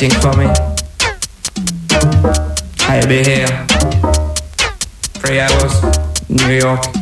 waiting for me. I'll be here. Three hours, New York.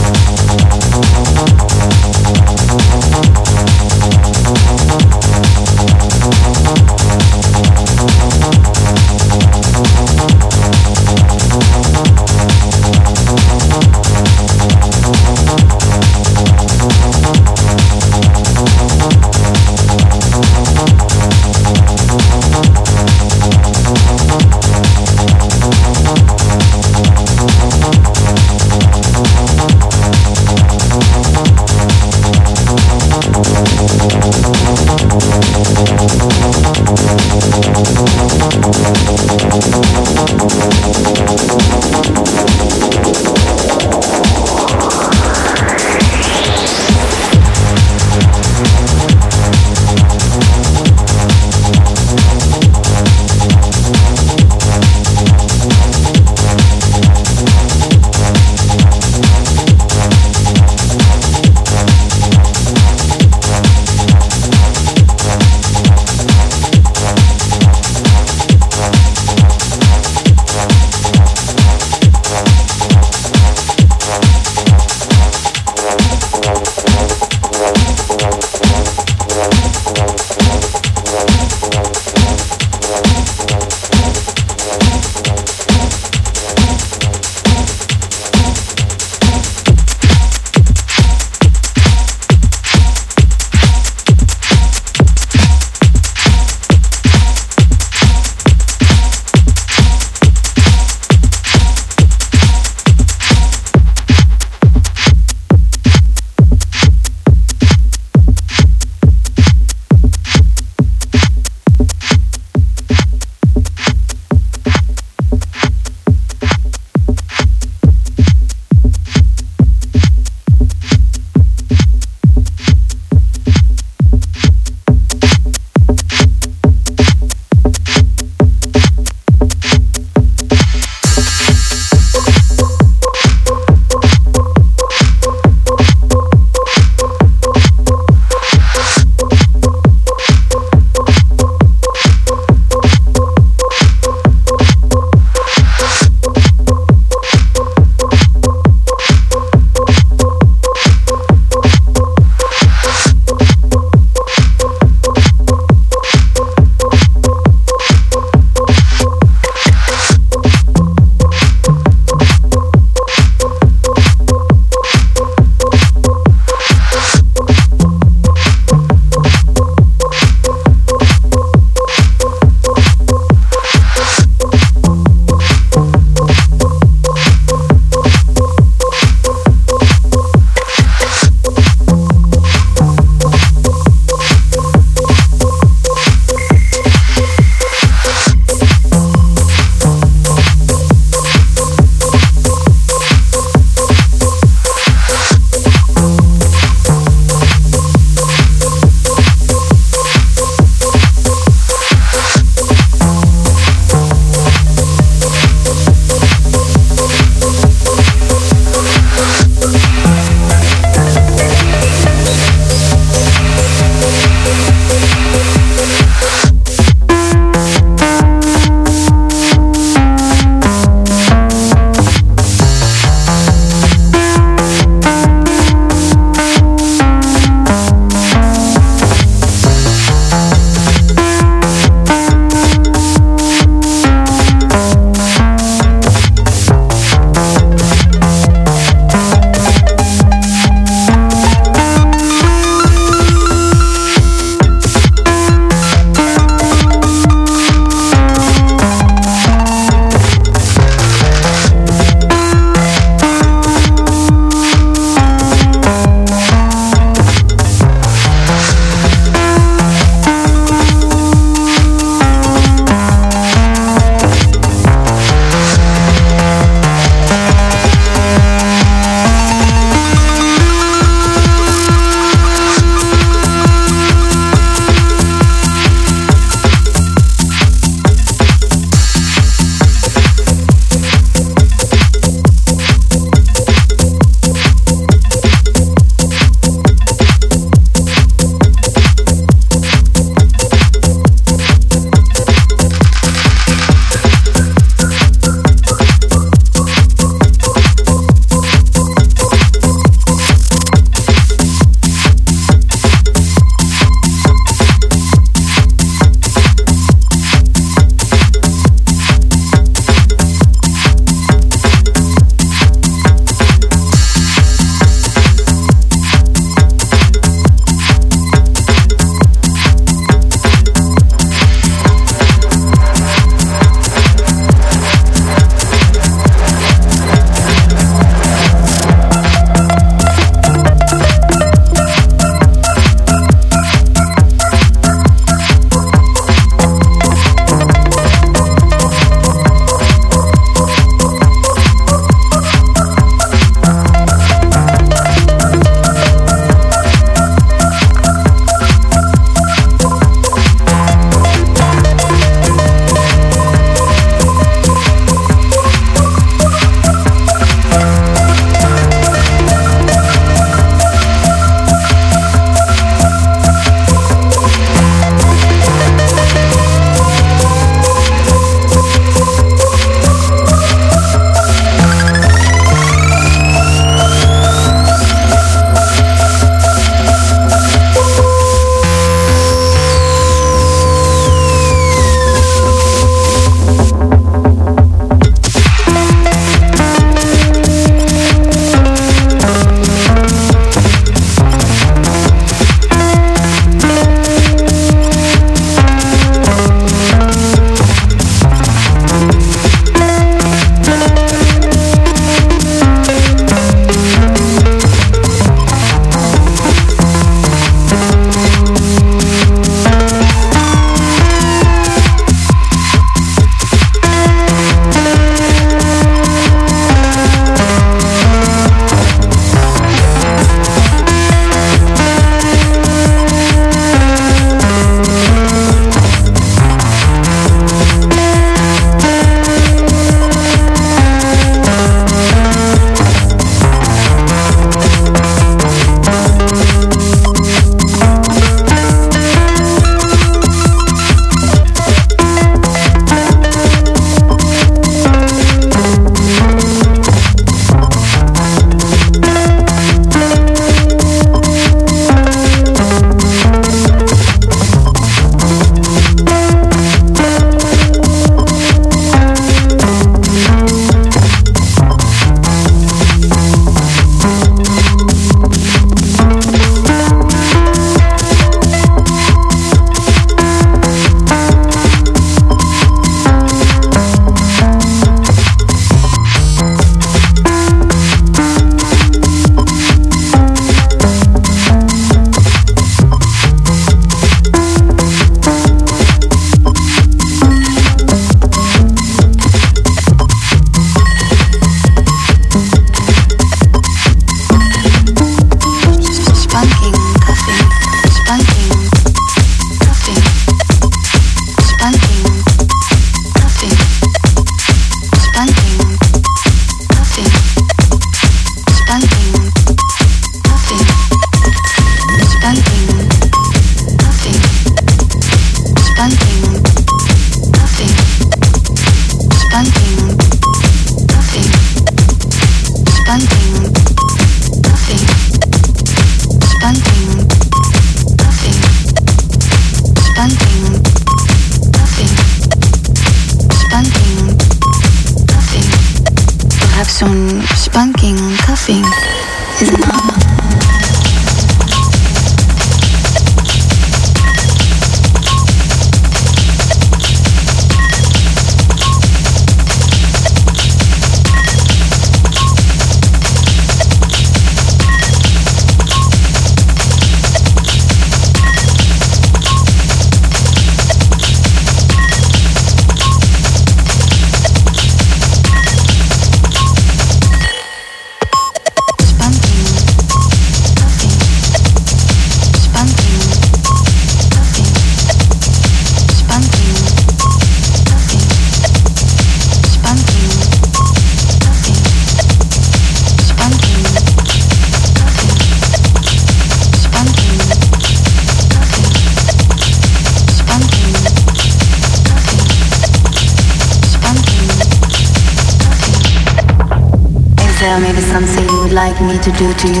me to do to you,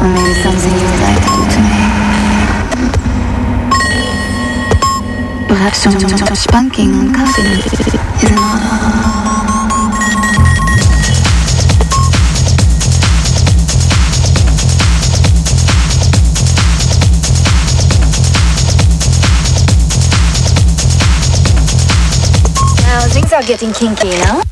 or maybe something you would like to do to me. Perhaps some, some, spanking on coffee is an order. are getting kinky, you?